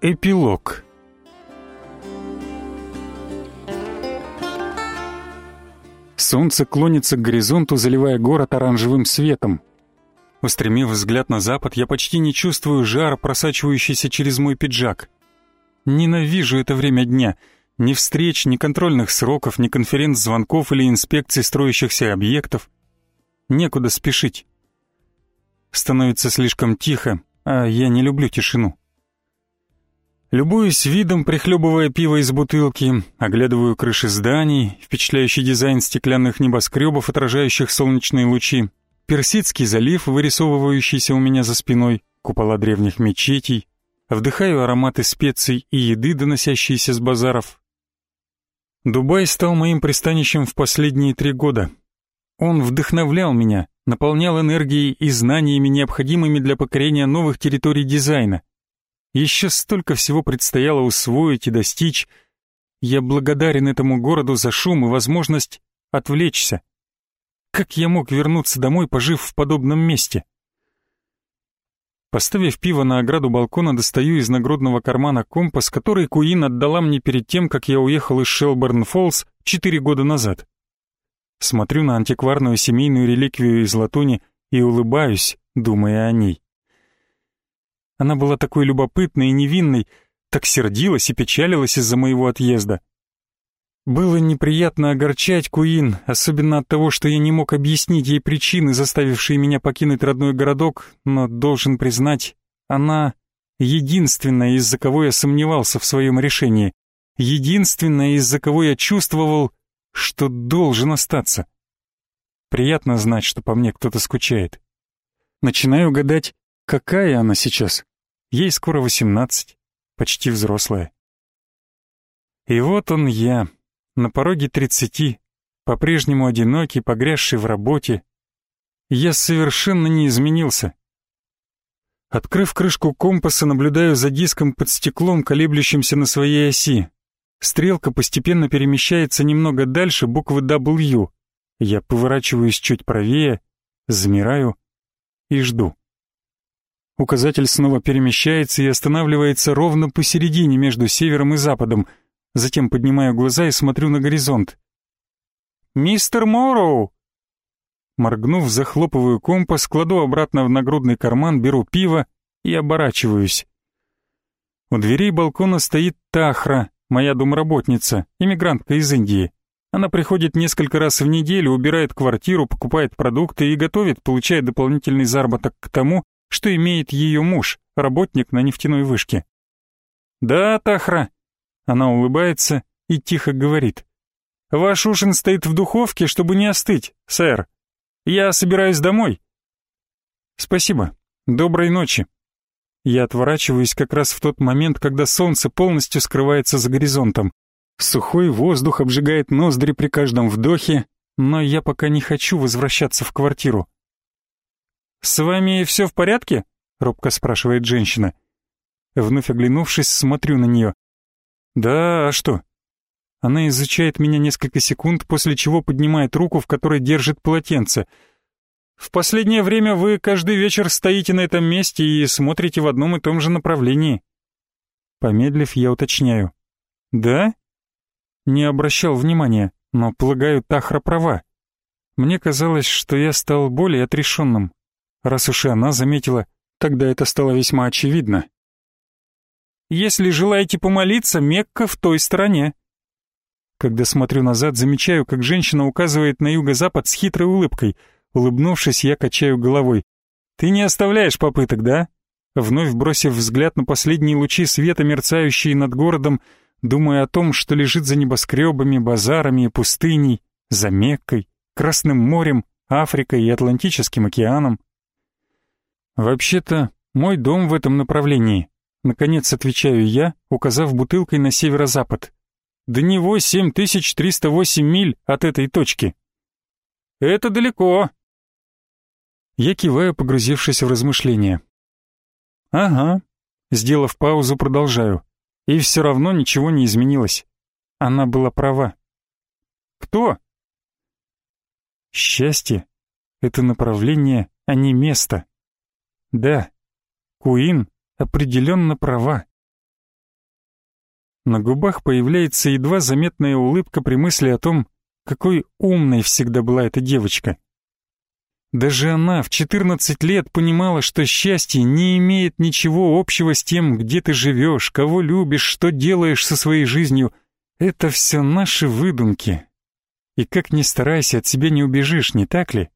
Эпилог Солнце клонится к горизонту, заливая город оранжевым светом. Устремив взгляд на запад, я почти не чувствую жара, просачивающийся через мой пиджак. Ненавижу это время дня. Ни встреч, ни контрольных сроков, ни конференц-звонков или инспекций строящихся объектов. Некуда спешить. Становится слишком тихо, а я не люблю тишину. Любуюсь видом, прихлебывая пиво из бутылки, оглядываю крыши зданий, впечатляющий дизайн стеклянных небоскребов, отражающих солнечные лучи, Персидский залив, вырисовывающийся у меня за спиной, купола древних мечетей, вдыхаю ароматы специй и еды, доносящиеся с базаров. Дубай стал моим пристанищем в последние три года. Он вдохновлял меня, наполнял энергией и знаниями, необходимыми для покорения новых территорий дизайна. Еще столько всего предстояло усвоить и достичь. Я благодарен этому городу за шум и возможность отвлечься. Как я мог вернуться домой, пожив в подобном месте? Поставив пиво на ограду балкона, достаю из нагрудного кармана компас, который Куин отдала мне перед тем, как я уехал из Шелберн-Фоллс четыре года назад. Смотрю на антикварную семейную реликвию из латуни и улыбаюсь, думая о ней. Она была такой любопытной и невинной, так сердилась и печалилась из-за моего отъезда. Было неприятно огорчать Куин, особенно от того, что я не мог объяснить ей причины, заставившие меня покинуть родной городок, но должен признать, она единственная, из-за кого я сомневался в своем решении, единственная, из-за кого я чувствовал, что должен остаться. Приятно знать, что по мне кто-то скучает. Начинаю гадать, какая она сейчас. Ей скоро восемнадцать, почти взрослая. И вот он я, на пороге тридцати, по-прежнему одинокий, погрязший в работе. Я совершенно не изменился. Открыв крышку компаса, наблюдаю за диском под стеклом, колеблющимся на своей оси. Стрелка постепенно перемещается немного дальше буквы W. Я поворачиваюсь чуть правее, замираю и жду. Указатель снова перемещается и останавливается ровно посередине между севером и западом. Затем поднимаю глаза и смотрю на горизонт. «Мистер Морроу!» Моргнув, захлопываю компас, кладу обратно в нагрудный карман, беру пиво и оборачиваюсь. У дверей балкона стоит Тахра, моя домработница, иммигрантка из Индии. Она приходит несколько раз в неделю, убирает квартиру, покупает продукты и готовит, получая дополнительный заработок к тому, что имеет ее муж, работник на нефтяной вышке. «Да, Тахра». Она улыбается и тихо говорит. «Ваш ужин стоит в духовке, чтобы не остыть, сэр. Я собираюсь домой». «Спасибо. Доброй ночи». Я отворачиваюсь как раз в тот момент, когда солнце полностью скрывается за горизонтом. Сухой воздух обжигает ноздри при каждом вдохе, но я пока не хочу возвращаться в квартиру. «С вами все в порядке?» — робко спрашивает женщина. Вновь оглянувшись, смотрю на нее. «Да, а что?» Она изучает меня несколько секунд, после чего поднимает руку, в которой держит полотенце. «В последнее время вы каждый вечер стоите на этом месте и смотрите в одном и том же направлении». Помедлив, я уточняю. «Да?» Не обращал внимания, но, полагаю, Тахра права. Мне казалось, что я стал более отрешенным. Раз уж и она заметила, тогда это стало весьма очевидно. «Если желаете помолиться, Мекка в той стороне». Когда смотрю назад, замечаю, как женщина указывает на юго-запад с хитрой улыбкой. Улыбнувшись, я качаю головой. «Ты не оставляешь попыток, да?» Вновь бросив взгляд на последние лучи света, мерцающие над городом, думаю о том, что лежит за небоскребами, базарами и пустыней, за Меккой, Красным морем, Африкой и Атлантическим океаном. «Вообще-то, мой дом в этом направлении», — наконец отвечаю я, указав бутылкой на северо-запад. «До него 7308 миль от этой точки». «Это далеко». Я киваю, погрузившись в размышления. «Ага». Сделав паузу, продолжаю. И все равно ничего не изменилось. Она была права. «Кто?» «Счастье — это направление, а не место». Да, Куин определенно права. На губах появляется едва заметная улыбка при мысли о том, какой умной всегда была эта девочка. Даже она в 14 лет понимала, что счастье не имеет ничего общего с тем, где ты живешь, кого любишь, что делаешь со своей жизнью. Это все наши выдумки. И как ни старайся, от себя не убежишь, не так ли?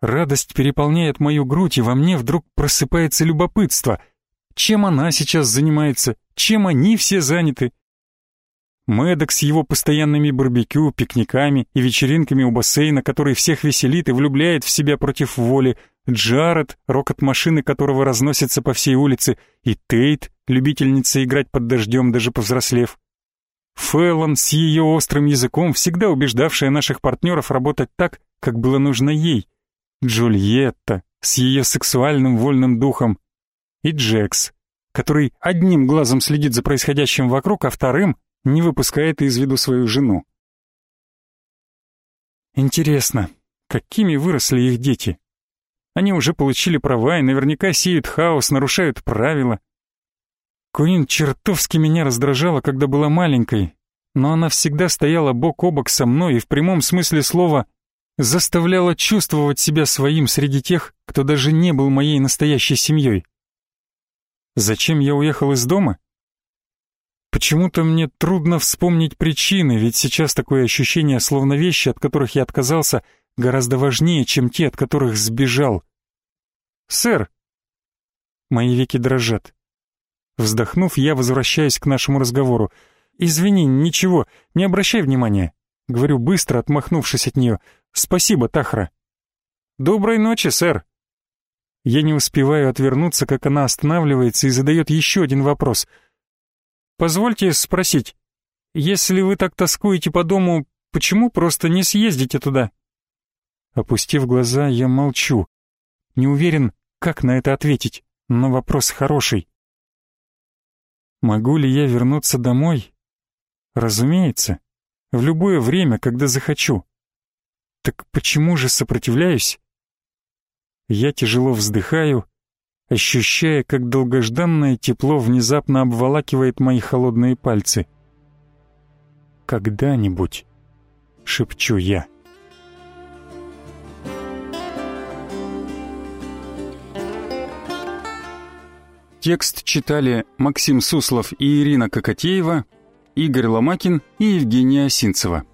Радость переполняет мою грудь, и во мне вдруг просыпается любопытство. Чем она сейчас занимается? Чем они все заняты? Мэддок с его постоянными барбекю, пикниками и вечеринками у бассейна, который всех веселит и влюбляет в себя против воли, Джаред, рокот машины которого разносится по всей улице, и Тейт, любительница играть под дождем, даже повзрослев. Фэллон с ее острым языком, всегда убеждавшая наших партнеров работать так, как было нужно ей. Джульетта с ее сексуальным вольным духом. И Джекс, который одним глазом следит за происходящим вокруг, а вторым не выпускает из виду свою жену. Интересно, какими выросли их дети? Они уже получили права и наверняка сеют хаос, нарушают правила. Куин чертовски меня раздражала, когда была маленькой, но она всегда стояла бок о бок со мной и в прямом смысле слова заставляла чувствовать себя своим среди тех, кто даже не был моей настоящей семьей. Зачем я уехал из дома? Почему-то мне трудно вспомнить причины, ведь сейчас такое ощущение, словно вещи, от которых я отказался, гораздо важнее, чем те, от которых сбежал. «Сэр!» Мои веки дрожат. Вздохнув, я возвращаюсь к нашему разговору. «Извини, ничего, не обращай внимания», — говорю быстро, отмахнувшись от нее. «Спасибо, Тахра». «Доброй ночи, сэр». Я не успеваю отвернуться, как она останавливается и задает еще один вопрос — Позвольте спросить, если вы так тоскуете по дому, почему просто не съездите туда?» Опустив глаза, я молчу. Не уверен, как на это ответить, но вопрос хороший. Могу ли я вернуться домой? Разумеется, в любое время, когда захочу. Так почему же сопротивляюсь? Я тяжело вздыхаю ощущая, как долгожданное тепло внезапно обволакивает мои холодные пальцы. «Когда-нибудь», — шепчу я. Текст читали Максим Суслов и Ирина Кокотеева, Игорь Ломакин и Евгения Осинцева.